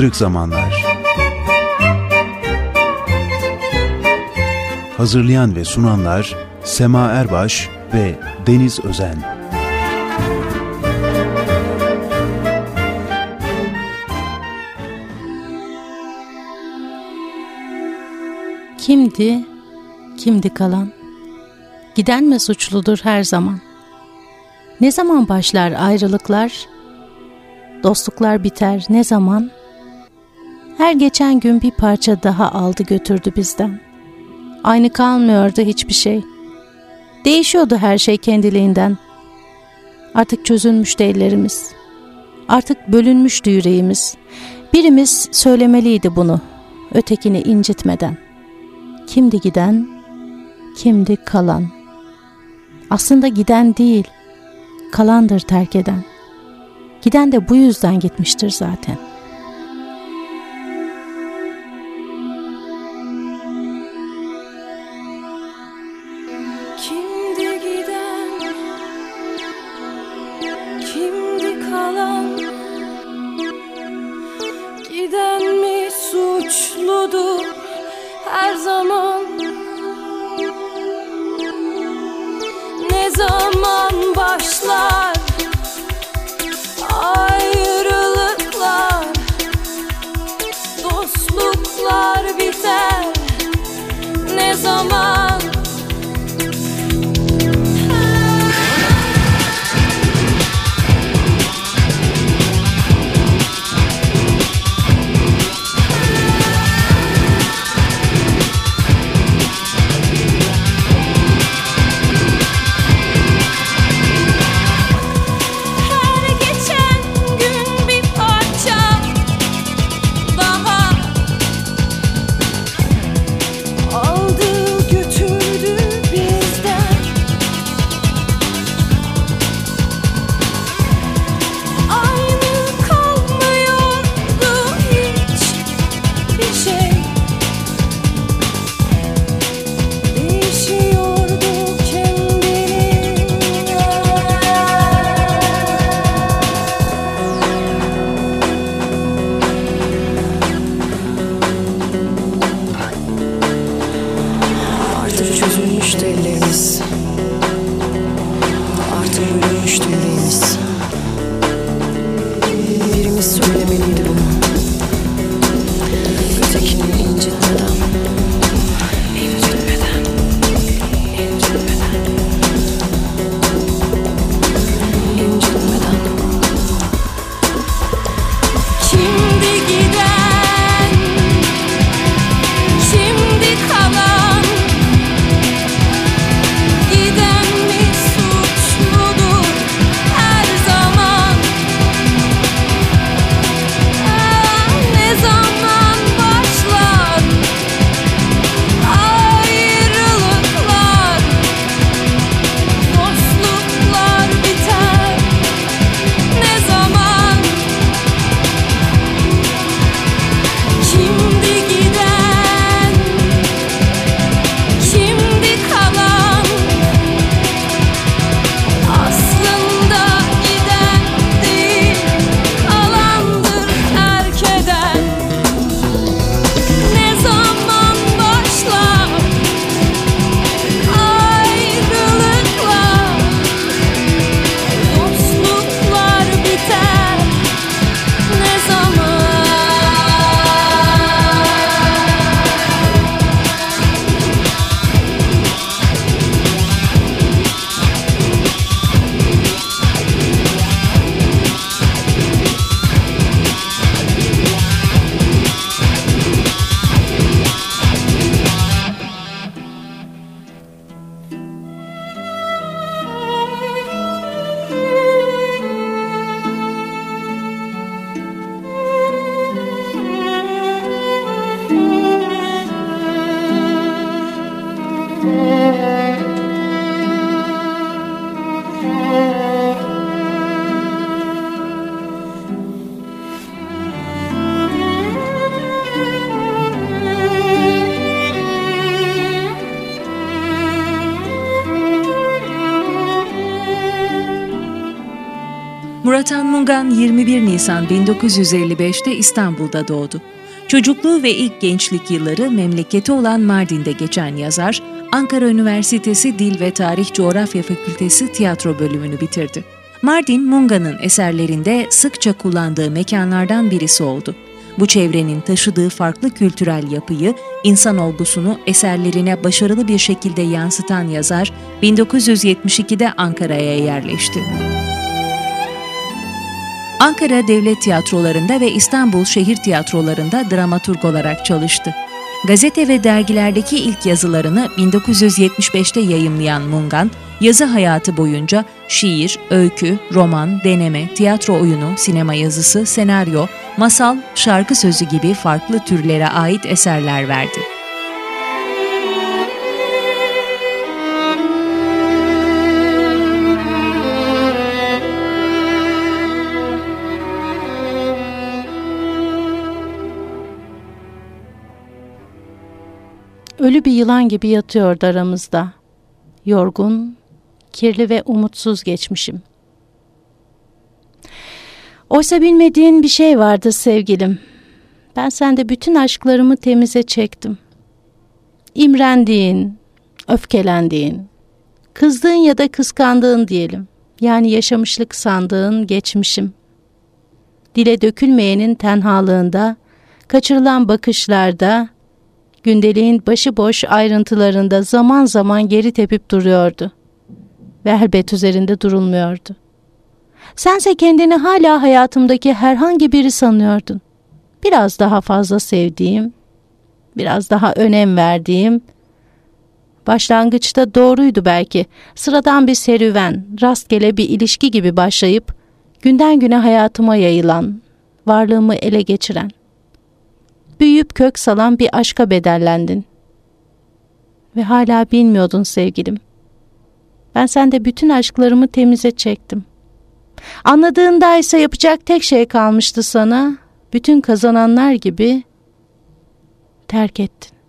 Kırık Zamanlar Hazırlayan ve sunanlar Sema Erbaş ve Deniz Özen Kimdi, kimdi kalan? Giden mi suçludur her zaman? Ne zaman başlar ayrılıklar? Dostluklar biter ne zaman? Her geçen gün bir parça daha aldı götürdü bizden. Aynı kalmıyordu hiçbir şey. Değişiyordu her şey kendiliğinden. Artık çözülmüştü ellerimiz. Artık bölünmüştü yüreğimiz. Birimiz söylemeliydi bunu, ötekini incitmeden. Kimdi giden, kimdi kalan. Aslında giden değil, kalandır terk eden. Giden de bu yüzden gitmiştir zaten. Ratan Mungan 21 Nisan 1955'te İstanbul'da doğdu. Çocukluğu ve ilk gençlik yılları memleketi olan Mardin'de geçen yazar, Ankara Üniversitesi Dil ve Tarih Coğrafya Fakültesi tiyatro bölümünü bitirdi. Mardin, Munga'nın eserlerinde sıkça kullandığı mekanlardan birisi oldu. Bu çevrenin taşıdığı farklı kültürel yapıyı, insan olgusunu eserlerine başarılı bir şekilde yansıtan yazar, 1972'de Ankara'ya yerleşti. Ankara Devlet Tiyatrolarında ve İstanbul Şehir Tiyatrolarında dramaturg olarak çalıştı. Gazete ve dergilerdeki ilk yazılarını 1975'te yayımlayan Mungan, yazı hayatı boyunca şiir, öykü, roman, deneme, tiyatro oyunu, sinema yazısı, senaryo, masal, şarkı sözü gibi farklı türlere ait eserler verdi. Ölü bir yılan gibi yatıyordu aramızda. Yorgun, kirli ve umutsuz geçmişim. Oysa bilmediğin bir şey vardı sevgilim. Ben sende bütün aşklarımı temize çektim. İmrendiğin, öfkelendiğin, kızdığın ya da kıskandığın diyelim. Yani yaşamışlık sandığın geçmişim. Dile dökülmeyenin tenhalığında, kaçırılan bakışlarda, gündeliğin başıboş ayrıntılarında zaman zaman geri tepip duruyordu. Ve elbet üzerinde durulmuyordu. Sense kendini hala hayatımdaki herhangi biri sanıyordun. Biraz daha fazla sevdiğim, biraz daha önem verdiğim, başlangıçta doğruydu belki, sıradan bir serüven, rastgele bir ilişki gibi başlayıp, günden güne hayatıma yayılan, varlığımı ele geçiren büyüyüp kök salan bir aşka bedellendin. Ve hala bilmiyordun sevgilim. Ben sende bütün aşklarımı temize çektim. Anladığında ise yapacak tek şey kalmıştı sana. Bütün kazananlar gibi terk ettin.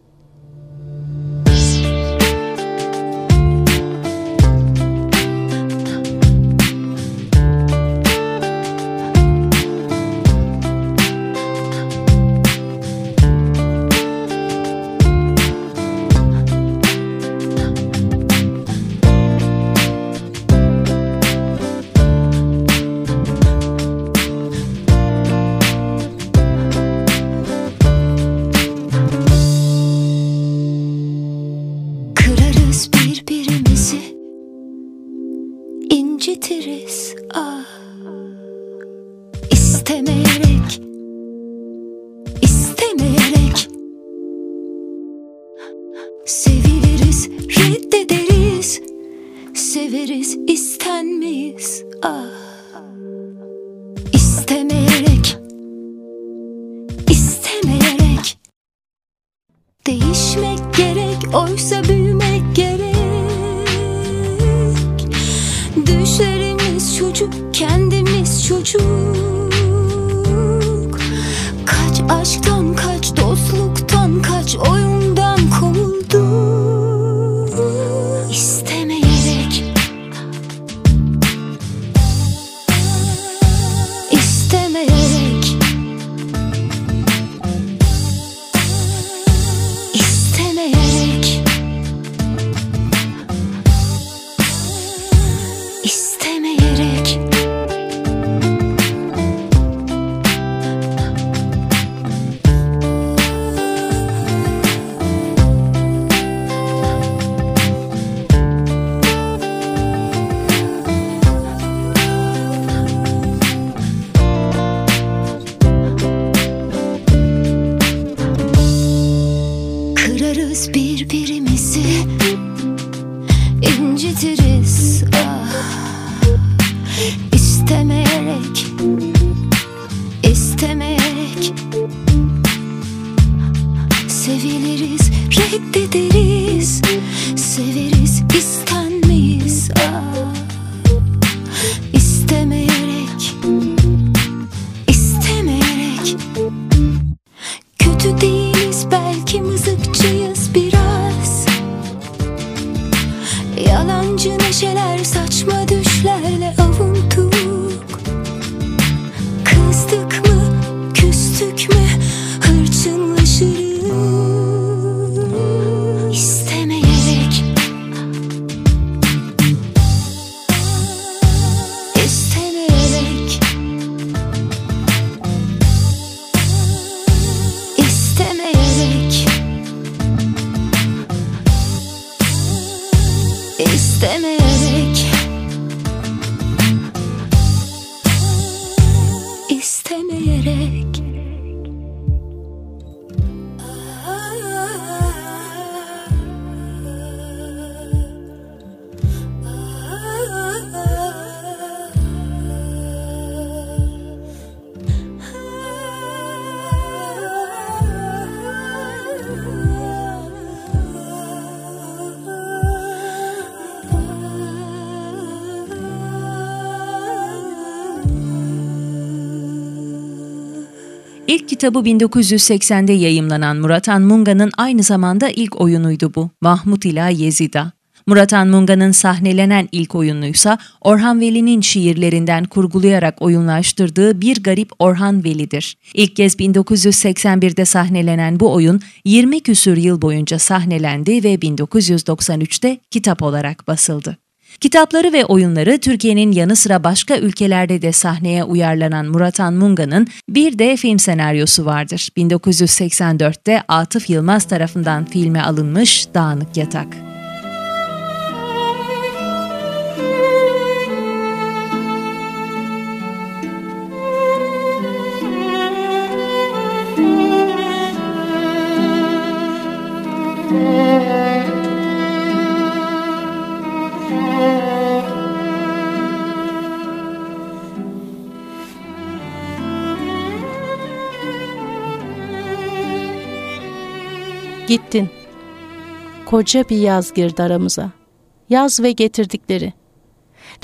İlk kitabı 1980'de yayımlanan Muratan Munga'nın aynı zamanda ilk oyunuydu bu. Mahmut ila Yezida. Muratan Munga'nın sahnelenen ilk oyunuysa Orhan Veli'nin şiirlerinden kurgulayarak oyunlaştırdığı Bir Garip Orhan Veli'dir. İlk kez 1981'de sahnelenen bu oyun 20 küsür yıl boyunca sahnelendi ve 1993'te kitap olarak basıldı. Kitapları ve oyunları Türkiye'nin yanı sıra başka ülkelerde de sahneye uyarlanan Muratan Munga'nın bir de film senaryosu vardır. 1984'te Atıf Yılmaz tarafından filme alınmış Dağınık Yatak. Gittin. Koca bir yaz girdi aramıza. Yaz ve getirdikleri.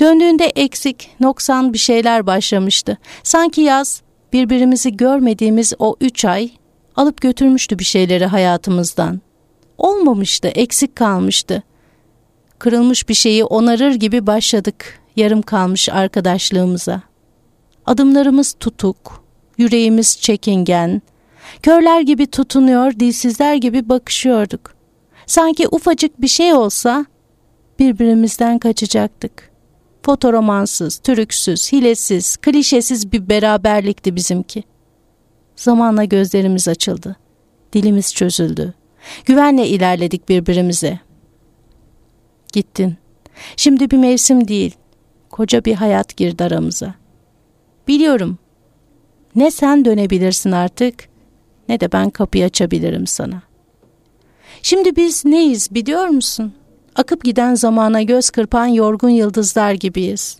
Döndüğünde eksik, noksan bir şeyler başlamıştı. Sanki yaz, birbirimizi görmediğimiz o üç ay alıp götürmüştü bir şeyleri hayatımızdan. Olmamıştı, eksik kalmıştı. Kırılmış bir şeyi onarır gibi başladık yarım kalmış arkadaşlığımıza. Adımlarımız tutuk, yüreğimiz çekingen, Körler gibi tutunuyor, dilsizler gibi bakışıyorduk. Sanki ufacık bir şey olsa birbirimizden kaçacaktık. Fotoromansız, türüksüz, hilesiz, klişesiz bir beraberlikti bizimki. Zamanla gözlerimiz açıldı. Dilimiz çözüldü. Güvenle ilerledik birbirimize. Gittin. Şimdi bir mevsim değil. Koca bir hayat girdi aramıza. Biliyorum. Ne sen dönebilirsin artık ne de ben kapıyı açabilirim sana. Şimdi biz neyiz biliyor musun? Akıp giden zamana göz kırpan yorgun yıldızlar gibiyiz.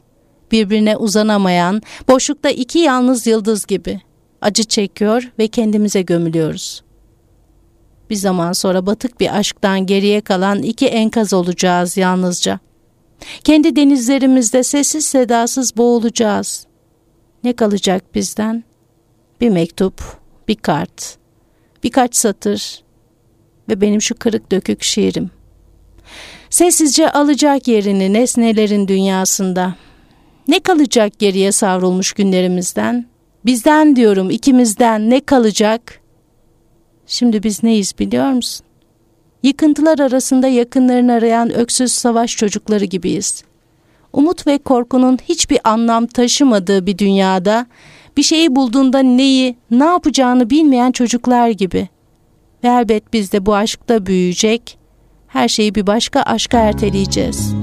Birbirine uzanamayan, boşlukta iki yalnız yıldız gibi. Acı çekiyor ve kendimize gömülüyoruz. Bir zaman sonra batık bir aşktan geriye kalan iki enkaz olacağız yalnızca. Kendi denizlerimizde sessiz sedasız boğulacağız. Ne kalacak bizden? Bir mektup, bir kart, birkaç satır ve benim şu kırık dökük şiirim. Sessizce alacak yerini nesnelerin dünyasında. Ne kalacak geriye savrulmuş günlerimizden? Bizden diyorum ikimizden ne kalacak? Şimdi biz neyiz biliyor musun? Yıkıntılar arasında yakınlarını arayan öksüz savaş çocukları gibiyiz. Umut ve korkunun hiçbir anlam taşımadığı bir dünyada bir şeyi bulduğunda neyi, ne yapacağını bilmeyen çocuklar gibi. Ve elbet biz de bu aşkta büyüyecek, her şeyi bir başka aşka erteleyeceğiz.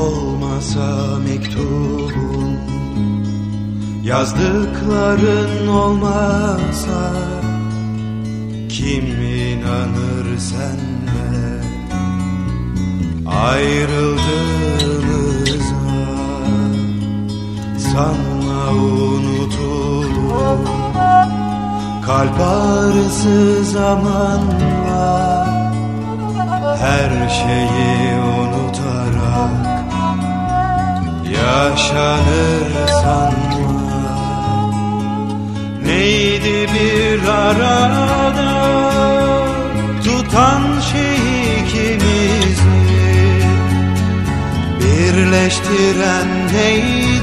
Olmasa mektubun, yazdıkların olmasa, kim inanır senle ayrıldığımıza? Sanma unutulur Kalp ağrısı zamanla Her şeyi unutarak Yaşanır sanma Neydi bir arada Tutan şey ikimizi? Birleştiren neydi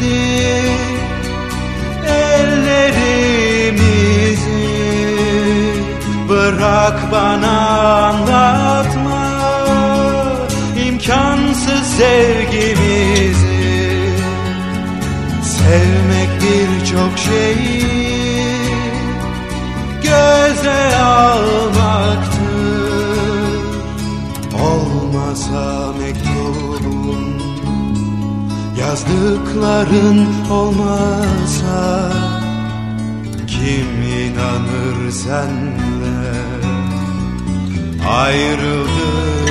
Bırak bana anlatma. İmkansız sevgimizi. Sevmek birçok şeyi göze almaktır. Olmasa mektubun yazdıkların olmasa Kim inanır sen? Ayrıldığımıza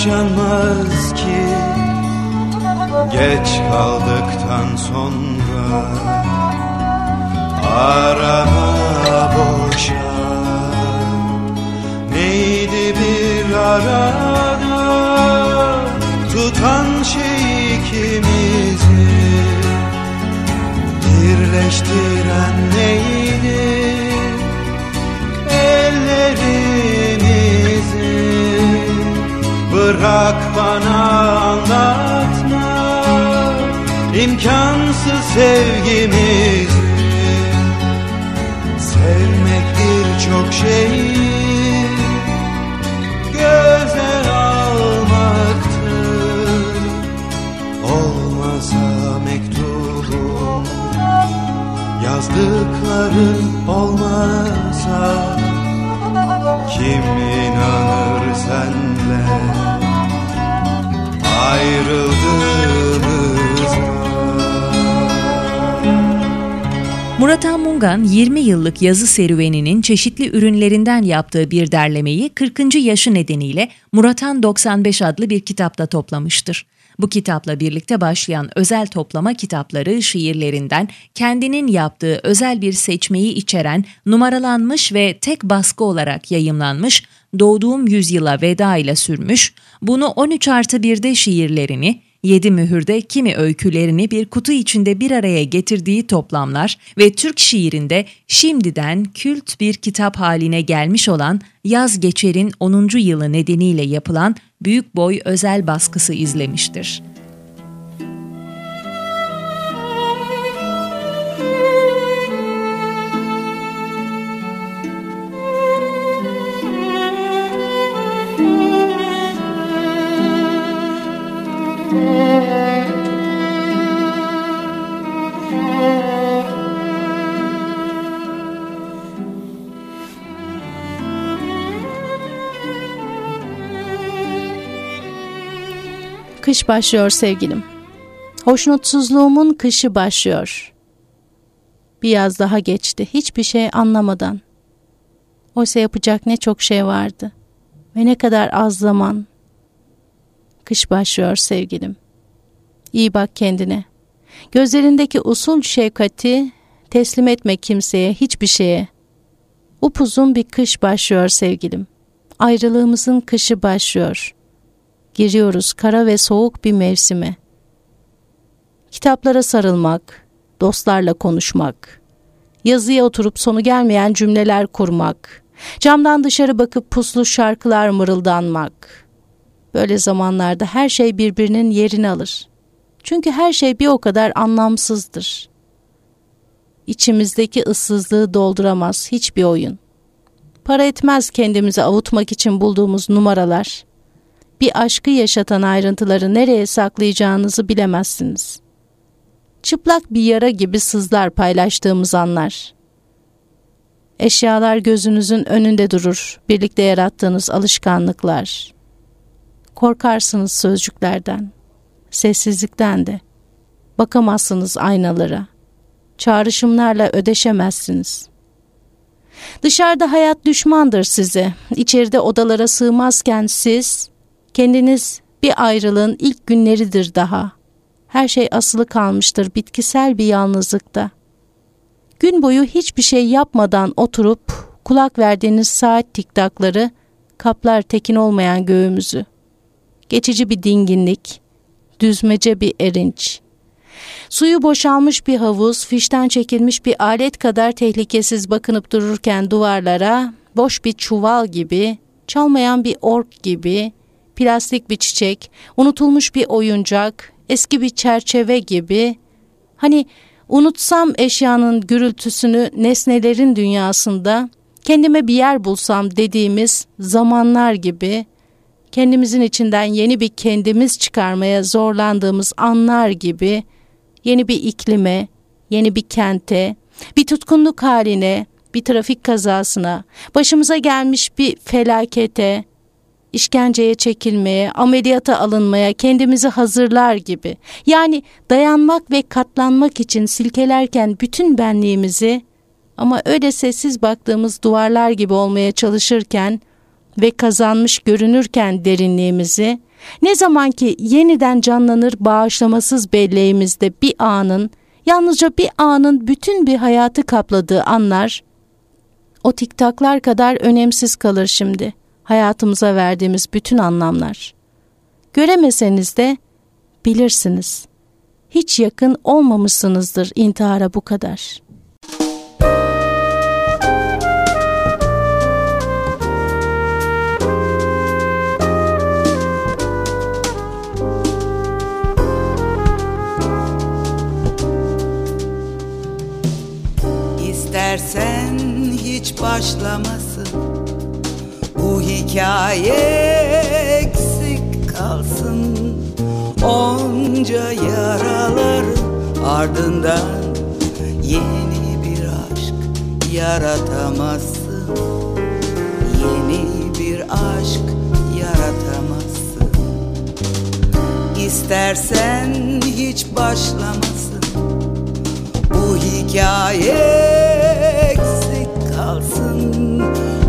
yaşanmaz ki. Geç kaldıktan sonra imkansız sevgimizi Sevmek birçok şeyi göze almaktır. Olmasa mektubum yazdıkların olmasa Kim inanır senle? Ayrıldığımıza Murat Han Mungan 20 yıllık yazı serüveninin çeşitli ürünlerinden yaptığı bir derlemeyi 40. yaşı nedeniyle Murat Han 95 adlı bir kitapta toplamıştır. Bu kitapla birlikte başlayan özel toplama kitapları şiirlerinden kendinin yaptığı özel bir seçmeyi içeren numaralanmış ve tek baskı olarak yayımlanmış Doğduğum Yüzyıla Veda ile sürmüş, bunu 13 artı 1'de şiirlerini, Yedi mühürde kimi öykülerini bir kutu içinde bir araya getirdiği toplamlar ve Türk şiirinde şimdiden kült bir kitap haline gelmiş olan Yaz Geçer'in 10. yılı nedeniyle yapılan büyük boy özel baskısı izlemiştir. Kış başlıyor sevgilim. Hoşnutsuzluğumun kışı başlıyor. Bir yaz daha geçti hiçbir şey anlamadan. Oysa yapacak ne çok şey vardı. Ve ne kadar az zaman. Kış başlıyor sevgilim. İyi bak kendine. Gözlerindeki usul şefkati teslim etme kimseye, hiçbir şeye. Upuzun bir kış başlıyor sevgilim. Ayrılığımızın kışı başlıyor. Giriyoruz kara ve soğuk bir mevsime. Kitaplara sarılmak, dostlarla konuşmak, yazıya oturup sonu gelmeyen cümleler kurmak, camdan dışarı bakıp puslu şarkılar mırıldanmak. Böyle zamanlarda her şey birbirinin yerini alır. Çünkü her şey bir o kadar anlamsızdır. İçimizdeki ıssızlığı dolduramaz hiçbir oyun. Para etmez kendimizi avutmak için bulduğumuz numaralar. Bir aşkı yaşatan ayrıntıları nereye saklayacağınızı bilemezsiniz. Çıplak bir yara gibi sızlar paylaştığımız anlar. Eşyalar gözünüzün önünde durur, birlikte yarattığınız alışkanlıklar. Korkarsınız sözcüklerden, sessizlikten de. Bakamazsınız aynalara. Çağrışımlarla ödeşemezsiniz. Dışarıda hayat düşmandır size. İçeride odalara sığmazken siz, kendiniz bir ayrılığın ilk günleridir daha. Her şey asılı kalmıştır bitkisel bir yalnızlıkta. Gün boyu hiçbir şey yapmadan oturup kulak verdiğiniz saat tiktakları kaplar tekin olmayan göğümüzü. geçici bir dinginlik, düzmece bir erinç. Suyu boşalmış bir havuz, fişten çekilmiş bir alet kadar tehlikesiz bakınıp dururken duvarlara, boş bir çuval gibi, çalmayan bir ork gibi, plastik bir çiçek, unutulmuş bir oyuncak, eski bir çerçeve gibi, hani unutsam eşyanın gürültüsünü nesnelerin dünyasında, kendime bir yer bulsam dediğimiz zamanlar gibi, kendimizin içinden yeni bir kendimiz çıkarmaya zorlandığımız anlar gibi, yeni bir iklime, yeni bir kente, bir tutkunluk haline, bir trafik kazasına, başımıza gelmiş bir felakete, işkenceye çekilmeye, ameliyata alınmaya kendimizi hazırlar gibi. Yani dayanmak ve katlanmak için silkelerken bütün benliğimizi ama öyle sessiz baktığımız duvarlar gibi olmaya çalışırken ve kazanmış görünürken derinliğimizi, ne zaman ki yeniden canlanır bağışlamasız belleğimizde bir anın, yalnızca bir anın bütün bir hayatı kapladığı anlar, o tiktaklar kadar önemsiz kalır şimdi hayatımıza verdiğimiz bütün anlamlar. Göremeseniz de bilirsiniz. Hiç yakın olmamışsınızdır intihara bu kadar.'' İstersen hiç başlamasın hikaye eksik kalsın. Onca yaralar ardından Yeni bir aşk yaratamazsın. Yeni bir aşk yaratamazsın. İstersen hiç başlamasın. Bu hikaye eksik kalsın.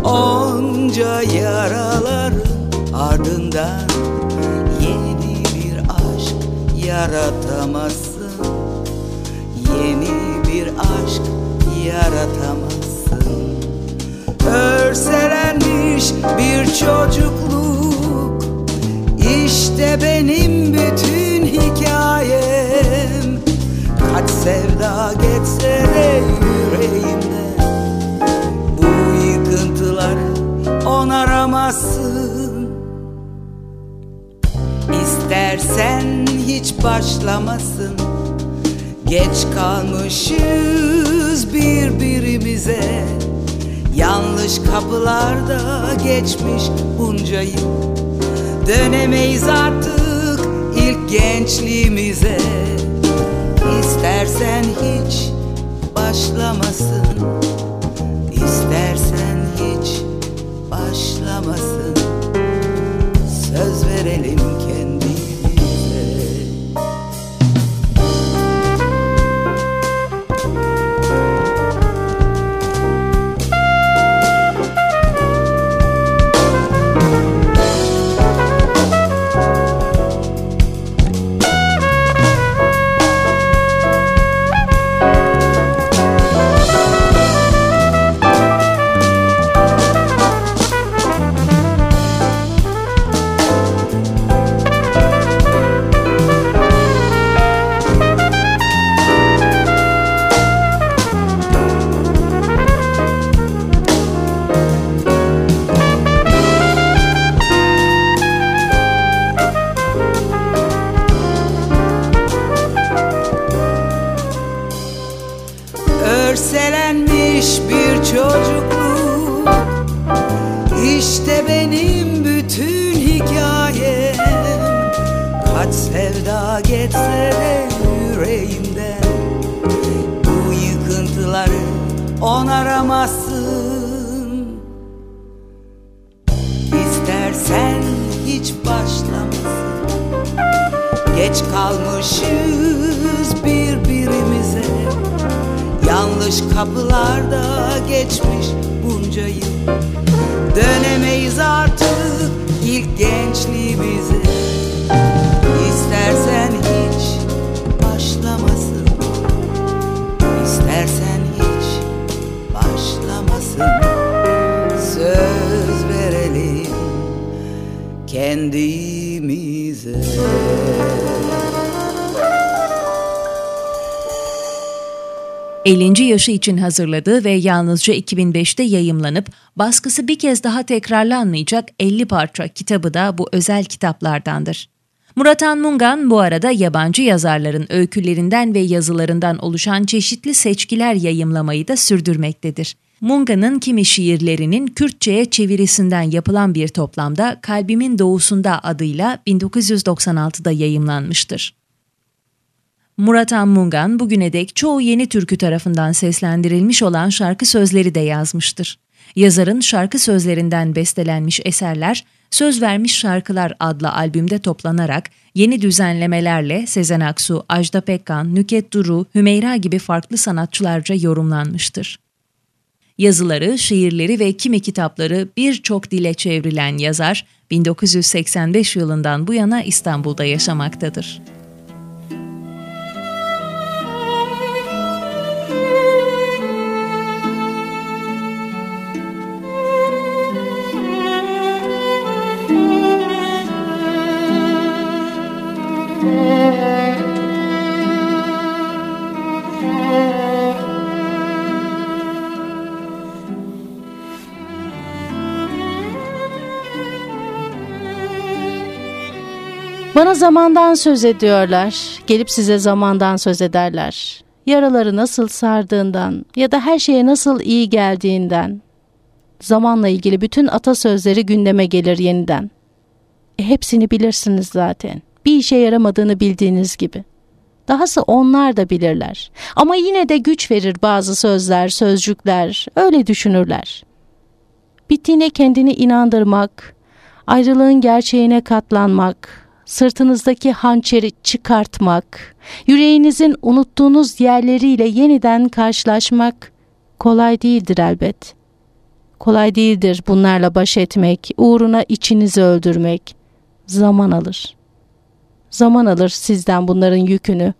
Onca yaralar ardından Yeni bir aşk yaratamazsın. Yeni bir aşk yaratamazsın. Örselenmiş bir çocukluk İşte benim bütün hikayem. Kaç sevda geçse de yüreğimden onaramazsın. İstersen hiç başlamasın. Geç kalmışız birbirimize. Yanlış kapılarda geçmiş bunca yıl Dönemeyiz artık ilk gençliğimize. İstersen hiç başlamasın başlamasın Örselenmiş bir çocukluk. İşte benim bütün hikayem. Kaç sevda geçse de yüreğimden Bu yıkıntıları onaramazsın. İstersen hiç başlamasın. Geç kalmışız Yanlış kapılarda geçmiş bunca yıl. Dönemeyiz artık ilk gençliğimize İstersen hiç başlamasın. İstersen hiç başlamasın. Söz verelim kendimize 50. yaşı için hazırladığı ve yalnızca 2005'te yayımlanıp baskısı bir kez daha tekrarlanmayacak 50 parça kitabı da bu özel kitaplardandır. Muratan Mungan bu arada yabancı yazarların öykülerinden ve yazılarından oluşan çeşitli seçkiler yayımlamayı da sürdürmektedir. Mungan'ın kimi şiirlerinin Kürtçe'ye çevirisinden yapılan bir toplamda Kalbimin Doğusunda adıyla 1996'da yayımlanmıştır. Murat Anmungan bugüne dek çoğu yeni türkü tarafından seslendirilmiş olan şarkı sözleri de yazmıştır. Yazarın şarkı sözlerinden bestelenmiş eserler Söz Vermiş Şarkılar adlı albümde toplanarak yeni düzenlemelerle Sezen Aksu, Ajda Pekkan, Nüket Duru, Hümeyra gibi farklı sanatçılarca yorumlanmıştır. Yazıları, şiirleri ve kimi kitapları birçok dile çevrilen yazar 1985 yılından bu yana İstanbul'da yaşamaktadır. Bana zamandan söz ediyorlar. Gelip size zamandan söz ederler. Yaraları nasıl sardığından ya da her şeye nasıl iyi geldiğinden. Zamanla ilgili bütün atasözleri gündeme gelir yeniden. E, hepsini bilirsiniz zaten. Bir işe yaramadığını bildiğiniz gibi. Dahası onlar da bilirler. Ama yine de güç verir bazı sözler, sözcükler. Öyle düşünürler. Bittiğine kendini inandırmak, ayrılığın gerçeğine katlanmak, sırtınızdaki hançeri çıkartmak, yüreğinizin unuttuğunuz yerleriyle yeniden karşılaşmak kolay değildir elbet. Kolay değildir bunlarla baş etmek, uğruna içinizi öldürmek. Zaman alır. Zaman alır sizden bunların yükünü.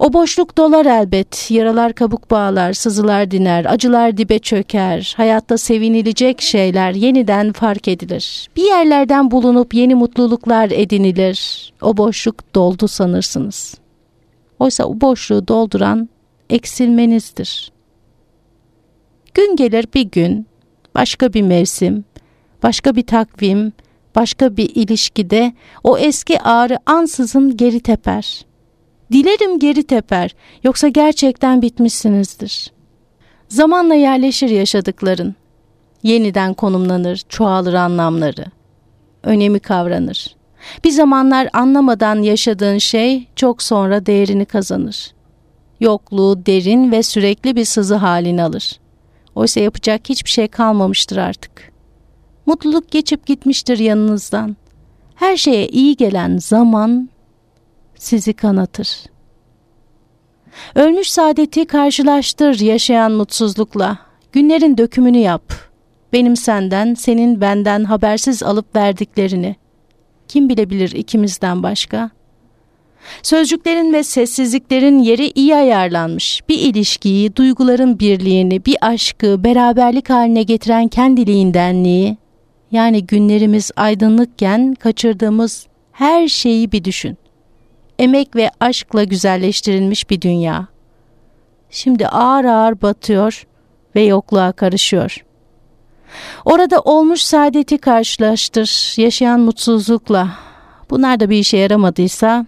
O boşluk dolar elbet, yaralar kabuk bağlar, sızılar diner, acılar dibe çöker, hayatta sevinilecek şeyler yeniden fark edilir. Bir yerlerden bulunup yeni mutluluklar edinilir. O boşluk doldu sanırsınız. Oysa o boşluğu dolduran eksilmenizdir. Gün gelir bir gün, başka bir mevsim, başka bir takvim, başka bir ilişkide o eski ağrı ansızın geri teper.'' Dilerim geri teper, yoksa gerçekten bitmişsinizdir. Zamanla yerleşir yaşadıkların. Yeniden konumlanır, çoğalır anlamları. Önemi kavranır. Bir zamanlar anlamadan yaşadığın şey çok sonra değerini kazanır. Yokluğu derin ve sürekli bir sızı halini alır. Oysa yapacak hiçbir şey kalmamıştır artık. Mutluluk geçip gitmiştir yanınızdan. Her şeye iyi gelen zaman sizi kanatır. Ölmüş saadeti karşılaştır yaşayan mutsuzlukla. Günlerin dökümünü yap. Benim senden, senin benden habersiz alıp verdiklerini. Kim bilebilir ikimizden başka? Sözcüklerin ve sessizliklerin yeri iyi ayarlanmış. Bir ilişkiyi, duyguların birliğini, bir aşkı, beraberlik haline getiren kendiliğindenliği, yani günlerimiz aydınlıkken kaçırdığımız her şeyi bir düşün emek ve aşkla güzelleştirilmiş bir dünya. Şimdi ağır ağır batıyor ve yokluğa karışıyor. Orada olmuş saadeti karşılaştır, yaşayan mutsuzlukla. Bunlar da bir işe yaramadıysa,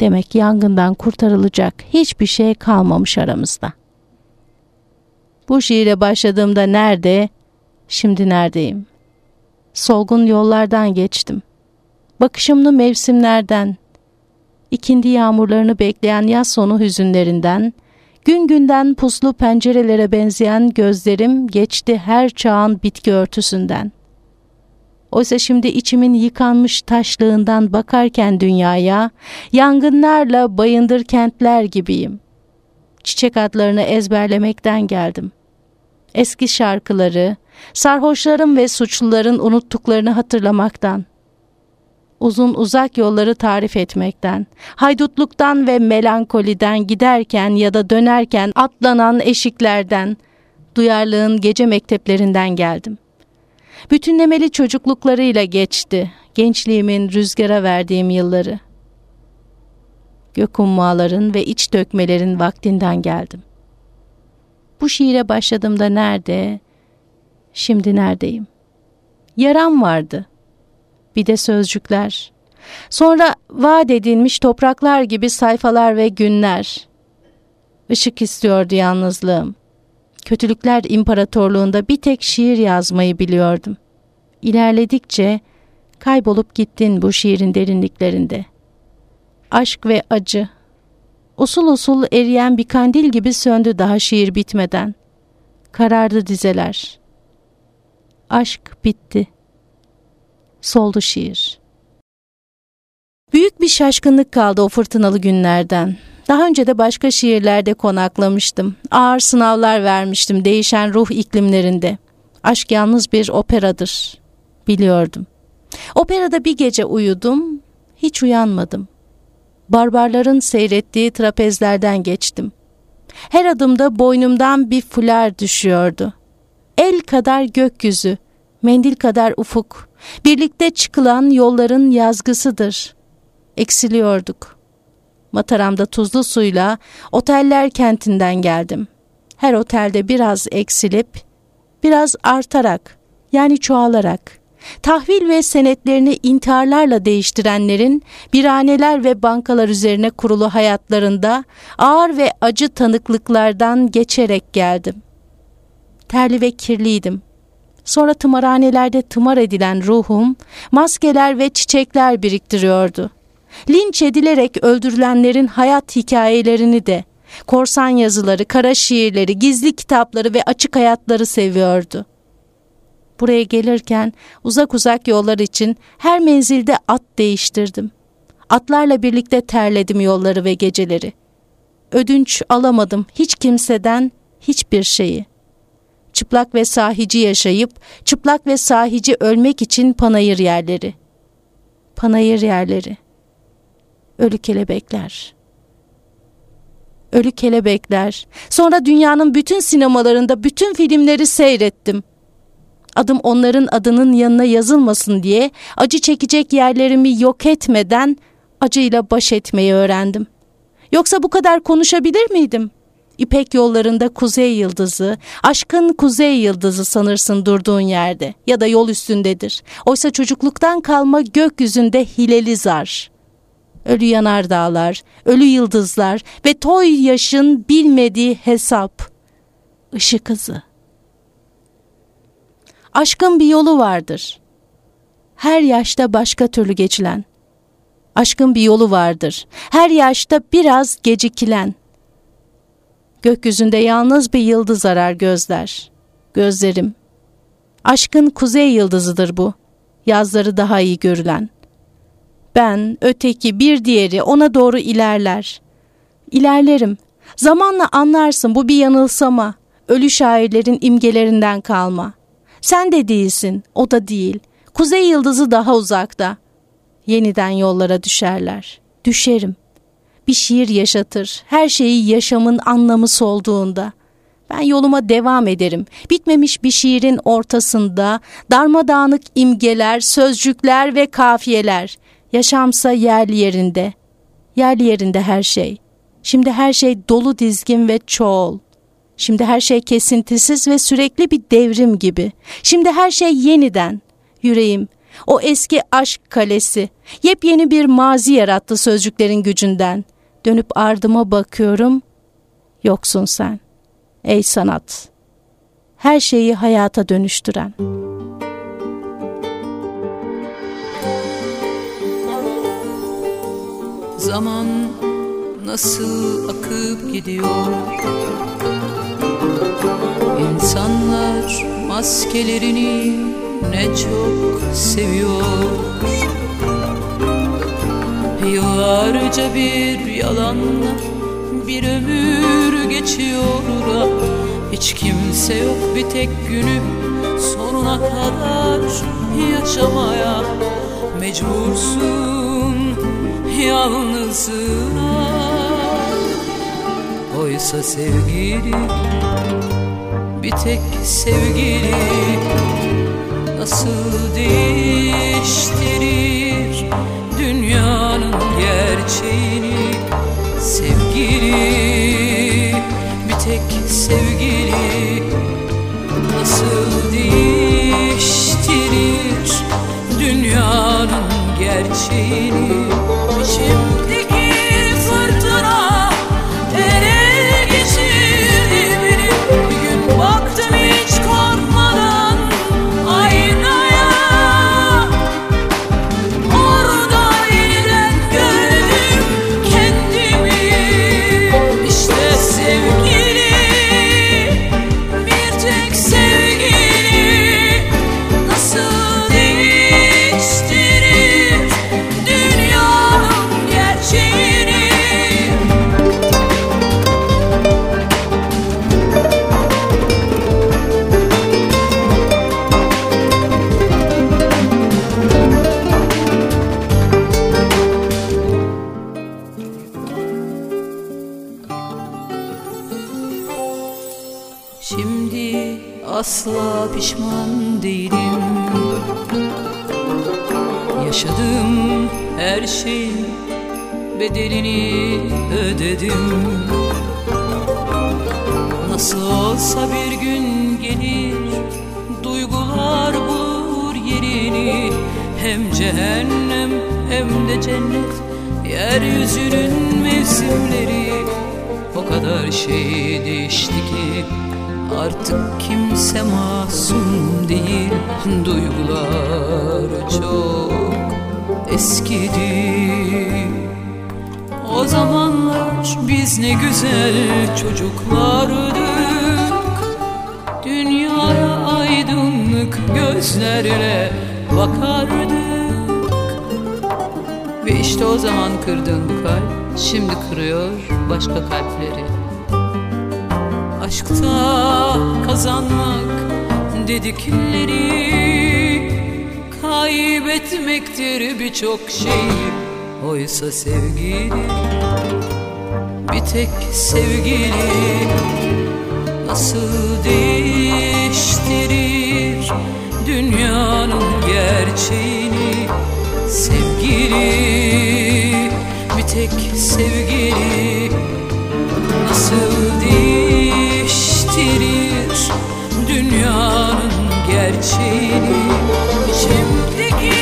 demek yangından kurtarılacak hiçbir şey kalmamış aramızda. Bu şiire başladığımda nerede, şimdi neredeyim? Solgun yollardan geçtim. Bakışımlı mevsimlerden, ikindi yağmurlarını bekleyen yaz sonu hüzünlerinden, gün günden puslu pencerelere benzeyen gözlerim geçti her çağın bitki örtüsünden. Oysa şimdi içimin yıkanmış taşlığından bakarken dünyaya, yangınlarla bayındır kentler gibiyim. Çiçek adlarını ezberlemekten geldim. Eski şarkıları, sarhoşların ve suçluların unuttuklarını hatırlamaktan uzun uzak yolları tarif etmekten, haydutluktan ve melankoliden giderken ya da dönerken atlanan eşiklerden, duyarlığın gece mekteplerinden geldim. Bütünlemeli çocukluklarıyla geçti, Gençliğimin rüzgara verdiğim yılları. Gök ummaların ve iç dökmelerin vaktinden geldim. Bu şiire başladığımda nerede, şimdi neredeyim? Yaram vardı. Bir de sözcükler. Sonra vaat edilmiş topraklar gibi sayfalar ve günler. Işık istiyordu yalnızlığım. Kötülükler imparatorluğunda bir tek şiir yazmayı biliyordum. İlerledikçe kaybolup gittin bu şiirin derinliklerinde. Aşk ve acı. Usul usul eriyen bir kandil gibi söndü daha şiir bitmeden. Karardı dizeler. Aşk bitti. Soldu şiir. Büyük bir şaşkınlık kaldı o fırtınalı günlerden. Daha önce de başka şiirlerde konaklamıştım. Ağır sınavlar vermiştim değişen ruh iklimlerinde. Aşk yalnız bir operadır. Biliyordum. Operada bir gece uyudum, hiç uyanmadım. Barbarların seyrettiği trapezlerden geçtim. Her adımda boynumdan bir fular düşüyordu. El kadar gökyüzü, mendil kadar ufuk, birlikte çıkılan yolların yazgısıdır. Eksiliyorduk. Mataram'da tuzlu suyla oteller kentinden geldim. Her otelde biraz eksilip, biraz artarak, yani çoğalarak, tahvil ve senetlerini intiharlarla değiştirenlerin biraneler ve bankalar üzerine kurulu hayatlarında ağır ve acı tanıklıklardan geçerek geldim. Terli ve kirliydim. Sonra tımarhanelerde tımar edilen ruhum maskeler ve çiçekler biriktiriyordu. Linç edilerek öldürülenlerin hayat hikayelerini de, korsan yazıları, kara şiirleri, gizli kitapları ve açık hayatları seviyordu. Buraya gelirken uzak uzak yollar için her menzilde at değiştirdim. Atlarla birlikte terledim yolları ve geceleri. Ödünç alamadım hiç kimseden hiçbir şeyi. Çıplak ve sahici yaşayıp çıplak ve sahici ölmek için panayır yerleri. Panayır yerleri. Ölü kelebekler. Ölü kelebekler. Sonra dünyanın bütün sinemalarında bütün filmleri seyrettim. Adım onların adının yanına yazılmasın diye acı çekecek yerlerimi yok etmeden acıyla baş etmeyi öğrendim. Yoksa bu kadar konuşabilir miydim? İpek yollarında kuzey yıldızı, aşkın kuzey yıldızı sanırsın durduğun yerde ya da yol üstündedir. Oysa çocukluktan kalma gökyüzünde hileli zar. Ölü yanardağlar, ölü yıldızlar ve toy yaşın bilmediği hesap. Işık hızı. Aşkın bir yolu vardır. Her yaşta başka türlü geçilen. Aşkın bir yolu vardır. Her yaşta biraz gecikilen. Gökyüzünde yalnız bir yıldız arar gözler. Gözlerim. Aşkın kuzey yıldızıdır bu. Yazları daha iyi görülen. Ben, öteki, bir diğeri ona doğru ilerler. İlerlerim. Zamanla anlarsın bu bir yanılsama. Ölü şairlerin imgelerinden kalma.'' Sen de değilsin, o da değil. Kuzey yıldızı daha uzakta. Yeniden yollara düşerler. Düşerim. Bir şiir yaşatır. Her şeyi yaşamın anlamı solduğunda. Ben yoluma devam ederim. Bitmemiş bir şiirin ortasında darmadağınık imgeler, sözcükler ve kafiyeler. Yaşamsa yerli yerinde. Yerli yerinde her şey. Şimdi her şey dolu dizgin ve çoğul. Şimdi her şey kesintisiz ve sürekli bir devrim gibi. Şimdi her şey yeniden. Yüreğim, o eski aşk kalesi, yepyeni bir mazi yarattı sözcüklerin gücünden. Dönüp ardıma bakıyorum, yoksun sen. Ey sanat, her şeyi hayata dönüştüren. Zaman nasıl akıp gidiyor İnsanlar maskelerini ne çok seviyor Yıllarca bir yalanla bir ömür geçiyor da Hiç kimse yok bir tek günü sonuna kadar yaşamaya. Mecbursun yalnızına Oysa sevgili bir tek sevgili Nasıl değiştirir gerçeğini Sevgili bir tek sevgili Nasıl değiştirir dünyanın gerçeğini hem de cennet. Yeryüzünün mevsimleri O kadar şey değişti ki Artık kimse masum değil. Duygular çok eskidi. O zamanlar biz ne güzel çocuklardık. Dünyaya aydınlık gözlerle bakardık Ve işte o zaman kırdığın bu kalp Şimdi kırıyor başka kalpleri. Aşkta kazanmak dedikleri Kaybetmektir birçok şey. Oysa sevgili bir tek sevgili Nasıl değiştirir dünyanın gerçeğini Sevgili bir tek sevgili. Nasıl değiştirir dünyanın gerçeğini? İçimdeki